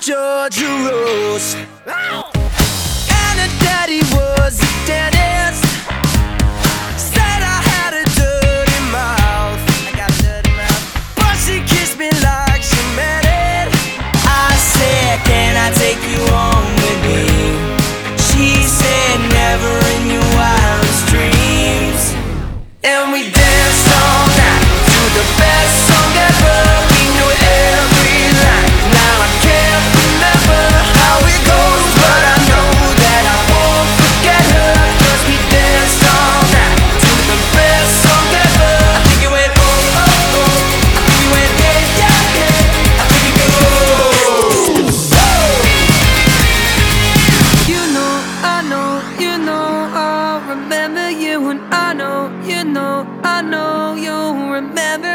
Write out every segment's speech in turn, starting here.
Georgia Rose. And her daddy was I know you'll remember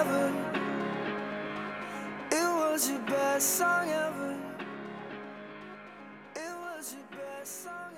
ever. It was your best song ever. It was your best song.